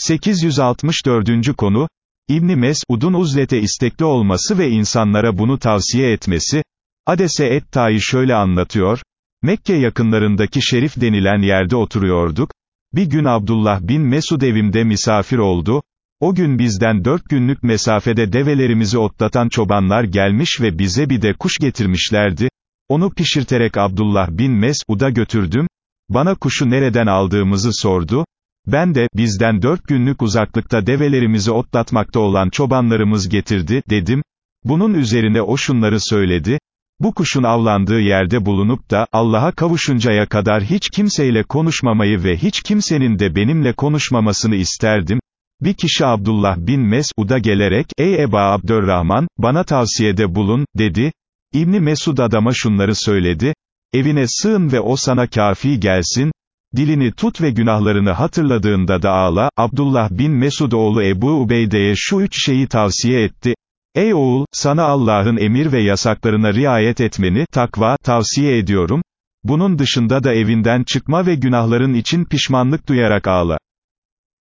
864. konu, İbni Mes'ud'un uzlete istekli olması ve insanlara bunu tavsiye etmesi, Adese et-Tayi şöyle anlatıyor, Mekke yakınlarındaki Şerif denilen yerde oturuyorduk, bir gün Abdullah bin Mesud evimde misafir oldu, o gün bizden dört günlük mesafede develerimizi otlatan çobanlar gelmiş ve bize bir de kuş getirmişlerdi, onu pişirterek Abdullah bin Mesud'a götürdüm, bana kuşu nereden aldığımızı sordu, ben de, bizden dört günlük uzaklıkta develerimizi otlatmakta olan çobanlarımız getirdi, dedim. Bunun üzerine o şunları söyledi, bu kuşun avlandığı yerde bulunup da, Allah'a kavuşuncaya kadar hiç kimseyle konuşmamayı ve hiç kimsenin de benimle konuşmamasını isterdim. Bir kişi Abdullah bin Mesud'a gelerek, ey Eba Abdurrahman, bana tavsiyede bulun, dedi. İbni Mesud adama şunları söyledi, evine sığın ve o sana kafi gelsin, Dilini tut ve günahlarını hatırladığında da ağla, Abdullah bin Mesud oğlu Ebu Ubeyde'ye şu üç şeyi tavsiye etti. Ey oğul, sana Allah'ın emir ve yasaklarına riayet etmeni, takva, tavsiye ediyorum. Bunun dışında da evinden çıkma ve günahların için pişmanlık duyarak ağla.